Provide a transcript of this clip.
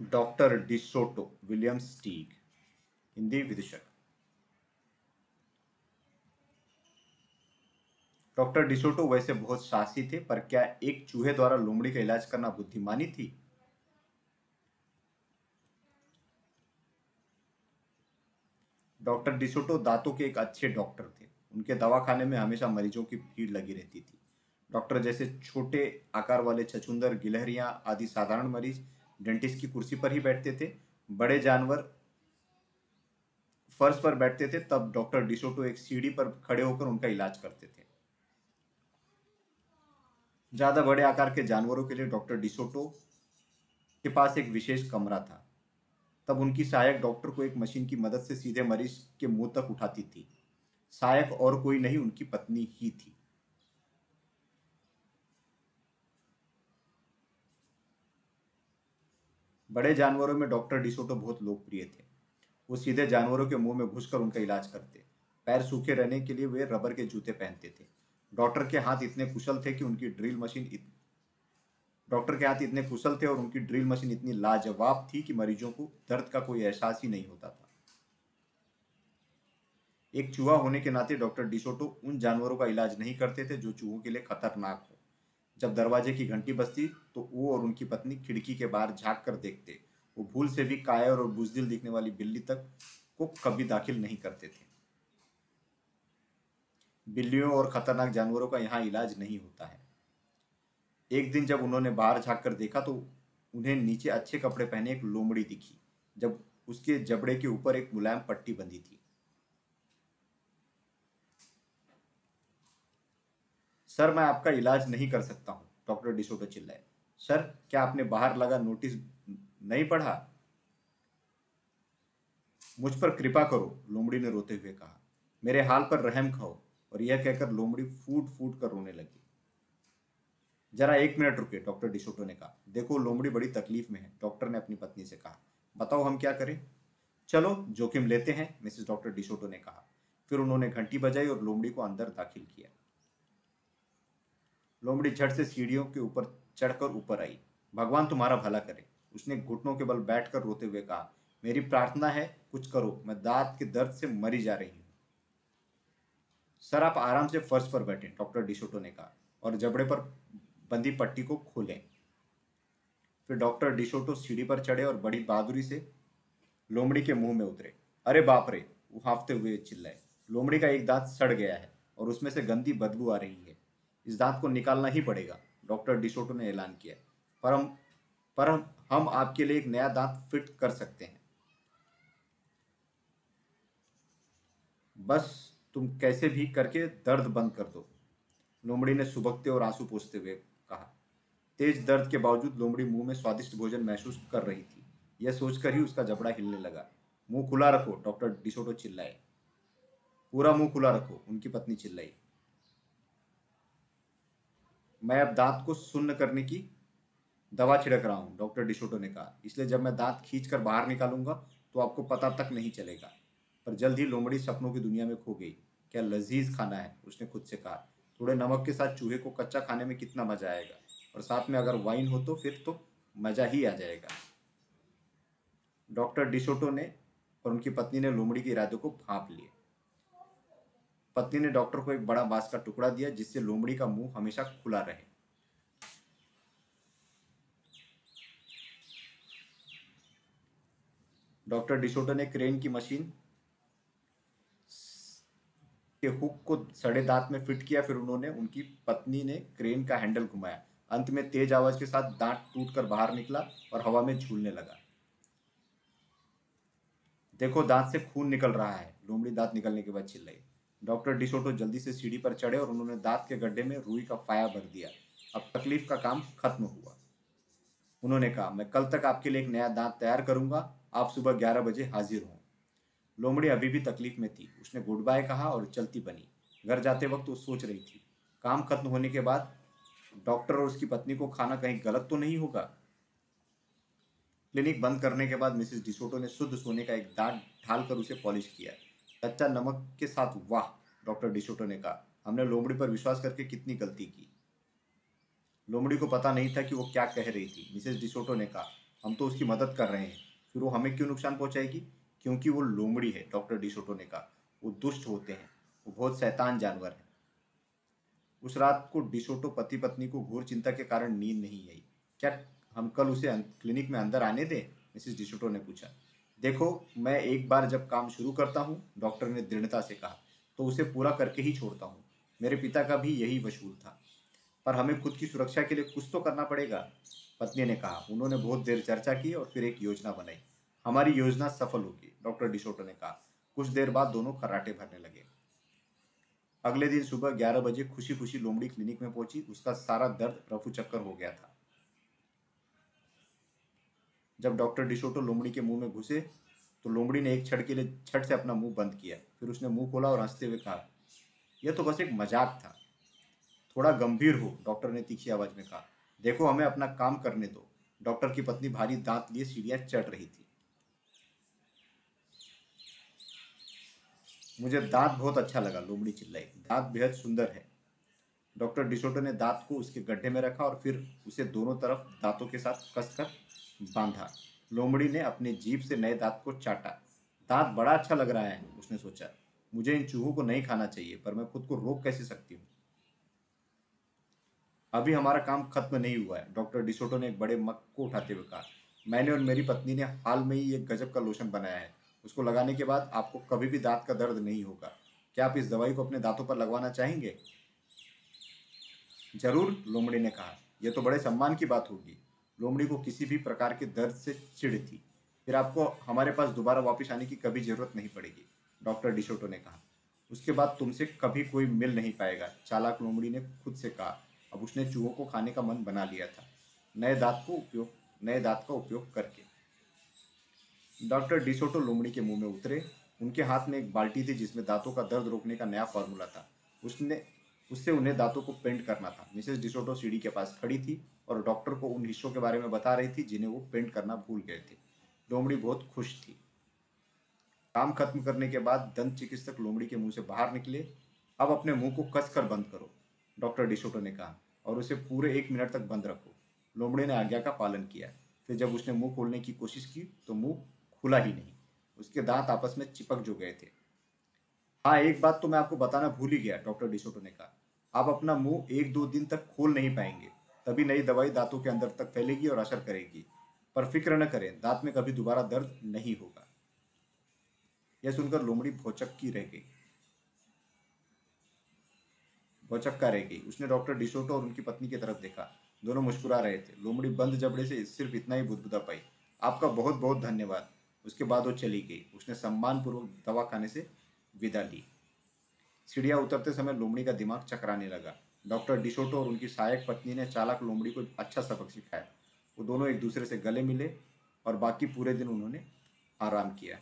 Doctor DeSoto William Steig, Hindi विदूषक doctor DeSoto वैसे बहुत साहसी थे, पर क्या एक चूहे द्वारा लोमड़ी का इलाज करना बुद्धिमानी थी? डॉक्टर डिसोटो दांतों के एक अच्छे डॉक्टर थे। उनके दवाखाने में हमेशा मरीजों की भीड़ लगी रहती थी। डॉक्टर जैसे छोटे आकार वाले छछुंदर, गिलहरियाँ आदि साधारण मरीज़ डेंटिस्ट की कुर्सी पर ही बैठते थे। बड़े जानवर फर्श पर बैठते थे, तब डॉक्टर डिसोटो एक सीढ़ी पर खड़े होकर उनका इलाज करते थे। ज़्यादा बड़े आकार के जानवरों के लिए डॉक्टर डिसोटो के पास एक विशेष कमरा था। तब उनकी सहायक डॉक्टर को एक मशीन की मदद से सीधे मरीज़ के मुँह तक उठाती थी। सहायक और कोई नहीं, उनकी पत्नी ही थी। बड़े जानवरों में डॉक्टर डिसोटो बहुत लोकप्रिय थे। वो सीधे जानवरों के मुँह में घुसकर उनका इलाज करते। पैर सूखे रहने के लिए वे रबर के जूते पहनते थे। डॉक्टर के हाथ इतने कुशल थे कि उनकी ड्रिल मशीन इत... डॉक्टर के हाथ इतने कुशल थे और उनकी ड्रिल मशीन इतनी लाजवाब थी कि मरीजों को दर्द का कोई एहसास ही नहीं होता था। एक चूहा होने के नाते डॉक्टर डिसोटो उन जानवरों का इलाज नहीं करते थे जो चूहों के लिए खतरनाक हो। जब दरवाजे की घंटी बजती तो वो और उनकी पत्नी खिड़की के बाहर झाँक कर देखते। वो भूल से भी कायर और बुजदिल दिखने वाली बिल्ली तक को कभी दाखिल नहीं करते थे। बिल्लियों और खतरनाक जानवरों का यहाँ इलाज नहीं होता है। एक दिन जब उन्होंने बाहर झाँक कर देखा तो उन्हें नीचे अच्छे कपड़े पहने एक लोमड़ी दिखी, जब उसके जबड़े के ऊपर एक मुलायम पट्टी बंधी थी। सर, मैं आपका इलाज नहीं कर सकता हूँ, डॉक्टर डिसोटो चिल्लाए। सर, क्या आपने बाहर लगा नोटिस नहीं पढ़ा? मुझ पर कृपा करो, लोमड़ी ने रोते हुए कहा। मेरे हाल पर रहम खाओ, और यह कहकर लोमड़ी फूट फूट कर रोने लगी। जरा एक मिनट रुके डॉक्टर डिसोटो ने कहा। देखो, लोमड़ी बड़ी तकलीफ़ में है, डॉक्टर ने अपनी पत्नी से कहा। बताओ, हम क्या करें? चलो, जोखिम लेते हैं, मिसेस डॉक्टर डिसोटो ने कहा। फिर उन्होंने घंटी बजाई और लोमड़ी को अंदर दाखिल किया। लोमड़ी झट से सीढ़ियों के ऊपर चढ़कर ऊपर आई। भगवान तुम्हारा भला करे। उसने घुटनों के बल बैठकर रोते हुए कहा, मेरी प्रार्थना है, कुछ करो। मैं दांत के दर्द से मरी जा रही हूँ। सर, आप आराम से फर्श पर बैठे, डॉक्टर डिशोटो ने कहा, और जबड़े पर बंदी पट्टी को खोलें। फिर डॉक्टर डिशोटो सीढ़ी पर चढ़े और बड़ी बहादुरी से लोमड़ी के मुँह में उतरे। अरे बाप रे! वो हाफते हुए चिल्लाए। लोमड़ी का एक दांत सड़ गया है और उसमें से गंदी बदबू आ रही है। इस दांत को निकालना ही पड़ेगा। डॉक्टर डिसोटो ने ऐलान किया। पर हम पर हम आपके लिए एक नया दांत फिट कर सकते हैं। बस तुम कैसे भी करके दर्द बंद कर दो। लोमड़ी ने सुबकते और आँसू पोसते हुए कहा। तेज दर्द के बावजूद लोमड़ी मुँह में स्वादिष्ट भोजन महसूस कर रही थी। यह सोचकर ही उसका जबड़ा हिलने लगा। मुँह खुला रखो, डॉक्टर डिसोटो चिल्लाए। पूरा मुँह खुला रखो, उनकी पत्नी चिल्लाई। मैं अब दांत को सुन्न करने की दवा छिड़क रहा हूँ, डॉक्टर डिशोटो ने कहा। इसलिए जब मैं दांत खींच कर बाहर निकालूँगा तो आपको पता तक नहीं चलेगा। पर जल्द ही लोमड़ी सपनों की दुनिया में खो गई। क्या लजीज खाना है? उसने खुद से कहा। थोड़े नमक के साथ चूहे को कच्चा खाने में कितना मज़ा आएगा? और साथ में अगर वाइन हो तो फिर तो मज़ा ही आ जाएगा। डॉक्टर डिशोटो ने और उनकी पत्नी ने लोमड़ी के इरादे को भाप लिए। पत्नी ने डॉक्टर को एक बड़ा बाँस का टुकड़ा दिया, जिससे लोमड़ी का मुँह हमेशा खुला रहे। डॉक्टर डिशोटो ने क्रेन की मशीन के हुक को सड़े दांत में फिट किया, फिर उन्होंने उनकी पत्नी ने क्रेन का हैंडल घुमाया। अंत में तेज आवाज़ के साथ दांत टूटकर बाहर निकला और हवा में झूलने लगा। देखो, दांत से खून निकल रहा है। लोमड़ी दांत निकलने के बाद चिल्लाई। डॉक्टर डिसोटो जल्दी से सीढ़ी पर चढ़े और उन्होंने दांत के गड्ढे में रुई का फाया भर दिया। अब तकलीफ़ का काम खत्म हुआ। उन्होंने कहा, मैं कल तक आपके लिए एक नया दांत तैयार करूँगा। आप सुबह ग्यारह बजे हाजिर हों। लोमड़ी अभी भी तकलीफ़ में थी। उसने गुड बाय कहा और चलती बनी। घर जाते वक्त वो सोच रही थी। काम खत्म होने के बाद डॉक्टर और उसकी पत्नी को खाना कहीं गलत तो नहीं होगा? क्लिनिक बंद करने के बाद मिसेस डिसोटो ने शुद्ध सोने का एक दांत ढाल कर उसे पॉलिश किया। कच्चा नमक के साथ वाह, डॉक्टर डिशोटो ने कहा। हमने लोमड़ी पर विश्वास करके कितनी गलती की। लोमड़ी को पता नहीं था कि वो क्या कह रही थी। मिसेस डिशोटो ने कहा, हम तो उसकी मदद कर रहे हैं। फिर वो हमें क्यों नुकसान पहुंचाएगी? क्योंकि वो लोमड़ी है, डॉक्टर डिसोटो ने कहा। वो दुष्ट होते हैं। वो बहुत शैतान जानवर है। उस रात को डिसोटो पति पत्नी को घोर चिंता के कारण नींद नहीं आई। क्या हम कल उसे क्लिनिक में अंदर आने दें? मिसिस डिसोटो ने पूछा। देखो, मैं एक बार जब काम शुरू करता हूँ, डॉक्टर ने दृढ़ता से कहा तो उसे पूरा करके ही छोड़ता हूँ। मेरे पिता का भी यही वसूल था। पर हमें खुद की सुरक्षा के लिए कुछ तो करना पड़ेगा, पत्नी ने कहा। उन्होंने बहुत देर चर्चा की और फिर एक योजना बनाई। हमारी योजना सफल होगी, डॉक्टर डिसोटो ने कहा। कुछ देर बाद दोनों कराटे भरने लगे। अगले दिन सुबह ग्यारह बजे खुशी खुशी लोमड़ी क्लिनिक में पहुँची। उसका सारा दर्द रफू चक्कर हो गया था। जब डॉक्टर डिसोटो लोमड़ी के मुँह में घुसे तो लोमड़ी ने एक छड़ के लिए, छड़ से अपना मुँह बंद किया। फिर उसने मुँह खोला और हँसते हुए कहा, यह तो बस एक मज़ाक था। थोड़ा गंभीर हो, डॉक्टर ने तीखी आवाज़ में कहा। देखो हमें अपना काम करने दो। डॉक्टर की पत्नी भारी दांत लिए सीढ़ियाँ चढ़ रही थी। मुझे दांत बहुत अच्छा लगा, लोमड़ी चिल्लाई। दांत बेहद सुंदर है। डॉक्टर डिसोटो ने दांत को उसके गड्ढे में रखा और फिर उसे दोनों तरफ़ दांतों के साथ कसकर बांधा। लोमड़ी ने अपने जीप से नए दांत को चाटा। दांत बड़ा अच्छा लग रहा है, उसने सोचा। मुझे इन चूहों को नहीं खाना चाहिए, पर मैं खुद को रोक कैसे सकती हूँ? अभी हमारा काम खत्म नहीं हुआ है, डॉक्टर डिसोटो ने एक बड़े मग को उठाते हुए कहा। मैंने और मेरी पत्नी ने हाल में ही एक गजब का लोशन बनाया है। उसको लगाने के बाद आपको कभी भी दांत का दर्द नहीं होगा। क्या आप इस दवाई को अपने दांतों पर लगवाना चाहेंगे? ज़रूर, लोमड़ी ने कहा। यह तो बड़े सम्मान की बात होगी। लोमड़ी को किसी भी प्रकार के दर्द से चिड़ थी। फिर आपको हमारे पास दोबारा वापस आने की कभी ज़रूरत नहीं पड़ेगी, डॉक्टर डिशोटो ने कहा। उसके बाद तुमसे कभी कोई मिल नहीं पाएगा, चालाक लोमड़ी ने खुद से कहा। अब उसने चूहों को खाने का मन बना लिया था। नए दांत को उपयोग, नए दांत का उपयोग करके। डॉक्टर डिसोटो लोमड़ी के मुँह में उतरे। उनके हाथ में एक बाल्टी थी जिसमें दांतों का दर्द रोकने का नया फॉर्मूला था। उसने, उससे उन्हें दांतों को पेंट करना था। मिसेस डिसोटो सीढ़ी के पास खड़ी थी। और डॉक्टर को उन हिस्सों के बारे में बता रही थी जिन्हें वो पेंट करना भूल गए थे। लोमड़ी बहुत खुश थी। काम खत्म करने के बाद दंत चिकित्सक लोमड़ी के मुँह से बाहर निकले। अब अपने मुँह को कस कर बंद करो, डॉक्टर डिसोटो ने कहा, और उसे पूरे एक मिनट तक बंद रखो। लोमड़ी ने आज्ञा का पालन किया। फिर जब उसने मुँह खोलने की कोशिश की तो मुँह खुला ही नहीं। उसके दांत आपस में चिपक जो गए थे। हाँ एक बात तो मैं आपको बताना भूल ही गया, डॉक्टर डिसोटो ने कहा। आप अपना मुँह एक दो दिन तक खोल नहीं पाएँगे। तभी नई दवाई दांतों के अंदर तक फैलेगी और असर करेगी। पर फ़िक्र न करें, दांत में कभी दोबारा दर्द नहीं होगा। यह सुनकर लोमड़ी भोचक की रह गई। भौचक्का रह गई। उसने डॉक्टर डिसोटो और उनकी पत्नी की तरफ़ देखा। दोनों मुस्कुरा रहे थे। लोमड़ी बंद जबड़े से सिर्फ़ इतना ही बुदबुदा पाई। आपका बहुत बहुत धन्यवाद। उसके बाद वो चली गई। उसने सम्मानपूर्वक दवा खाने से विदा ली। सीढ़ियाँ उतरते समय लोमड़ी का दिमाग चकराने लगा। डॉक्टर डिसोटो और उनकी सहायक पत्नी ने चालक लोमड़ी को अच्छा सबक सिखाया। वो दोनों एक दूसरे से गले मिले और बाकी पूरे दिन उन्होंने आराम किया।